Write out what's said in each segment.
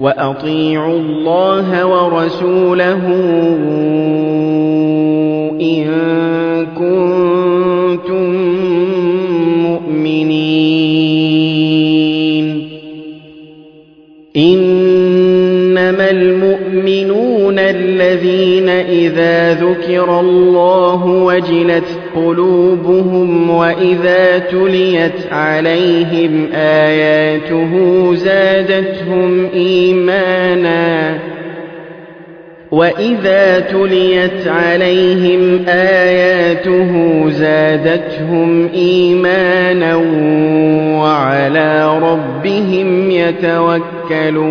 وأطيعوا الله ورسوله إن كنتم مؤمنين. إنما المؤمنون الذين إذا ذكر الله وجلت قلوبهم وإذا تليت عليهم آياته زادتهم إيمانا. وإذا تليت عليهم آياته زادتهم إيمانا وعلى ربهم يتوكلون.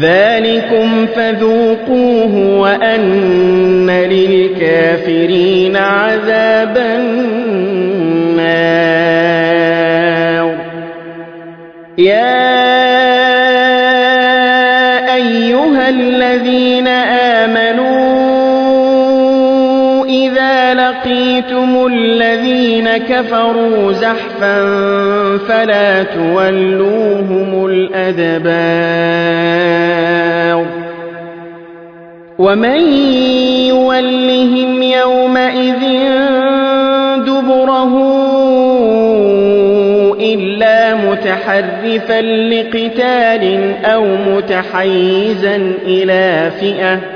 ذَٰلِكُمْ فَذُوقُوهُ وَأَنَّ لِلْكَافِرِينَ عَذَابَ النَّارِ. يَا أَيُّهَا الَّذِينَ آمَنُوا لَقِيتُمُ الَّذِينَ كَفَرُوا زَحْفًا فَلَا تُوَلُّوهُمُ الْأَدْبَارَ وَمَن يُوَلِّهِمْ يَوْمَئِذٍ دُبُرَهُ إِلَّا مُتَحَرِّفًا لِّقِتَالٍ أَوْ مُتَحَيِّزًا إِلَىٰ فِئَةٍ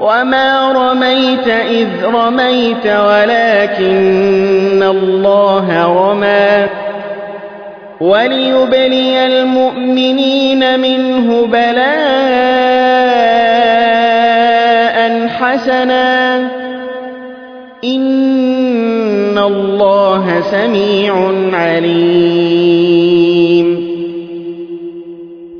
وَمَا رَمَيْتَ إِذْ رَمَيْتَ وَلَٰكِنَّ اللَّهَ رَمَىٰ ۚ وَلِيُبْلِيَ الْمُؤْمِنِينَ مِنْهُ بَلَاءً حَسَنًا ۚ إِنَّ اللَّهَ سَمِيعٌ عَلِيمٌ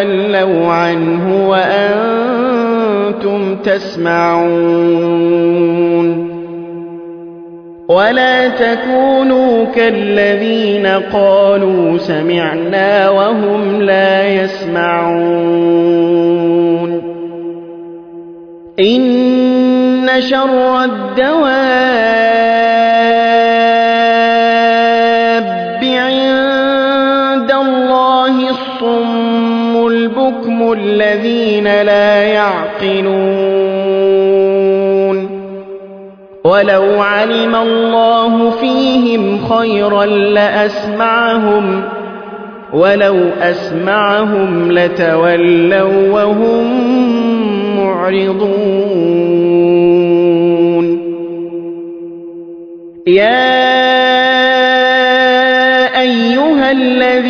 تَوَلَّوْا عَنْهُ وَأَنتُمْ تَسْمَعُونَ. وَلَا تَكُونُوا كَالَّذِينَ قَالُوا سَمِعْنَا وَهُمْ لَا يَسْمَعُونَ. إِنَّ شَرَّ الدَّوَابِّ الَّذِينَ لَا يَعْقِلُونَ. وَلَوْ عَلِمَ اللَّهُ فِيهِمْ خَيْرًا لَّأَسْمَعَهُمْ ۖ وَلَوْ أَسْمَعَهُمْ لَتَوَلَّوا وَّهُم مُّعْرِضُونَ. يَا أَيُّهَا الَّذِينَ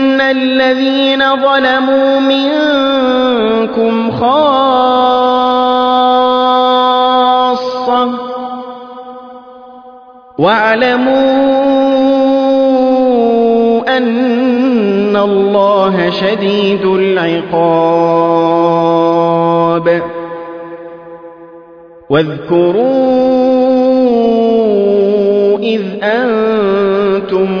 الذين ظلموا منكم خاصة واعلموا أن الله شديد العقاب واذكروا إذ أنتم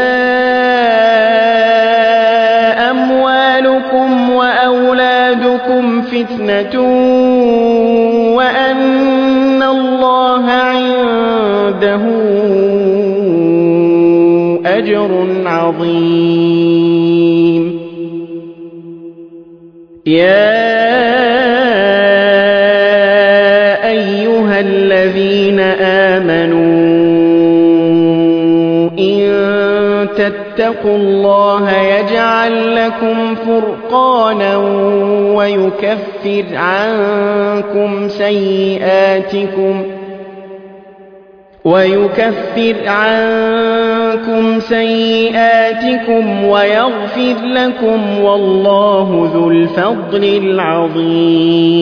وأن الله عنده أجر عظيم. يا تتقوا الله يجعل لكم فرقانا ويكفر عنكم سيئاتكم ويكفر عنكم سيئاتكم ويغفر لكم والله ذو الفضل العظيم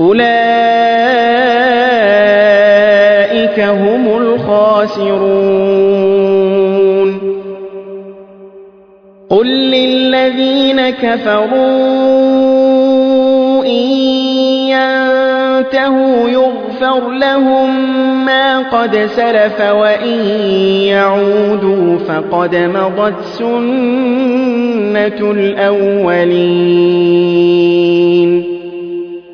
أولئك هم الخاسرون قل للذين كفروا إن ينتهوا يغفر لهم ما قد سلف وإن يعودوا فقد مضت سنة الأولين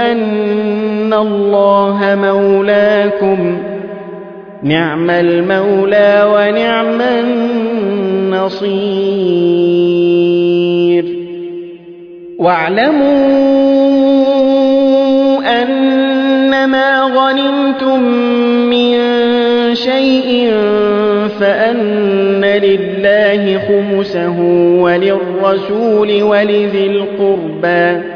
أن الله مولاكم. نعم المولى ونعم النصير. واعلموا أنما غنمتم من شيء فأن لله خمسه وللرسول ولذي القربى.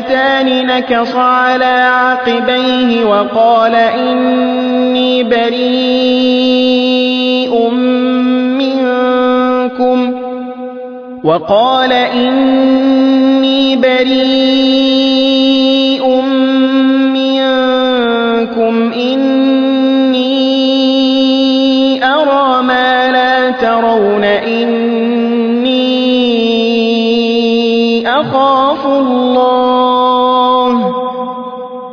الفئتان نكص على عقبيه وقال إني بريء منكم. وقال إني بريء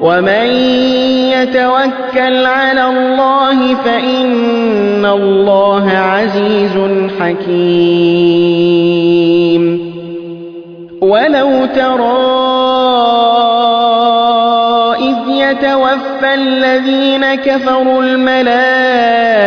ومن يتوكل على الله فإن الله عزيز حكيم. ولو ترى إذ يتوفى الذين كفروا الملائكة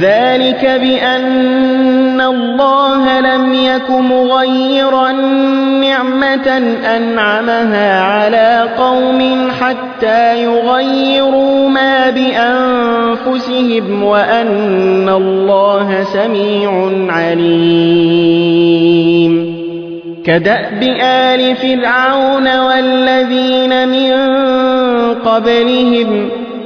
ذلك بأن الله لم يك مغيرا نعمة أنعمها على قوم حتى يغيروا ما بأنفسهم وأن الله سميع عليم. كدأب آل فرعون والذين من قبلهم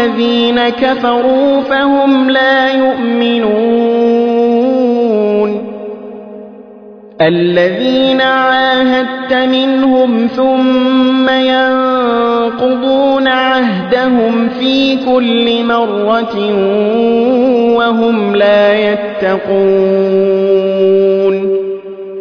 الذين كفروا فهم لا يؤمنون. الذين عاهدت منهم ثم ينقضون عهدهم في كل مرة وهم لا يتقون.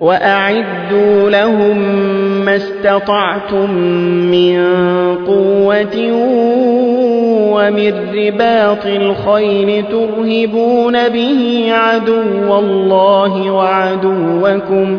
وأعدوا لهم ما استطعتم من قوة ومن رباط الخيل ترهبون به عدو الله وعدوكم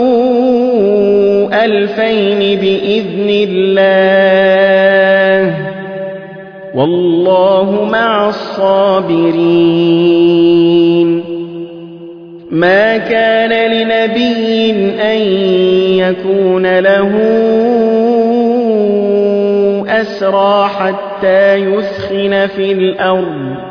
ألفين بإذن الله. والله مع الصابرين. ما كان لنبي أن يكون له أسرى حتى يثخن في الأرض.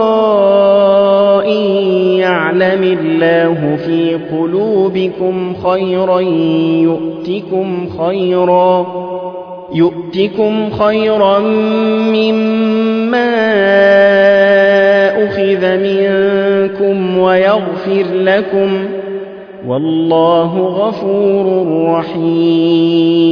إن يعلم الله في قلوبكم خيرا يؤتكم خيرا يؤتكم خيرا مما أخذ منكم ويغفر لكم والله غفور رحيم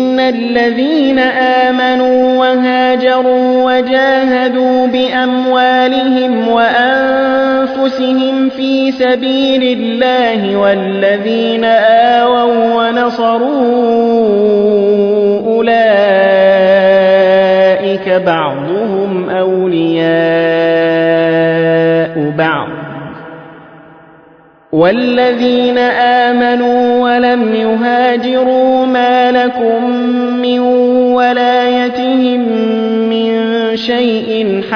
الذين آمنوا وهاجروا وجاهدوا بأموالهم وأنفسهم في سبيل الله والذين آووا ونصروا أولئك بعضهم أولياء بعض. والذين آمنوا ولم يهاجروا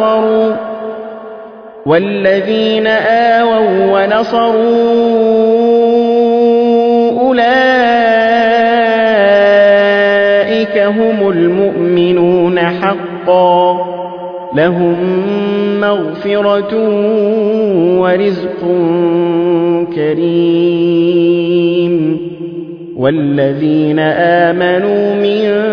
ونصروا والذين آووا ونصروا أولئك هم المؤمنون حقا لهم مغفرة ورزق كريم والذين آمنوا من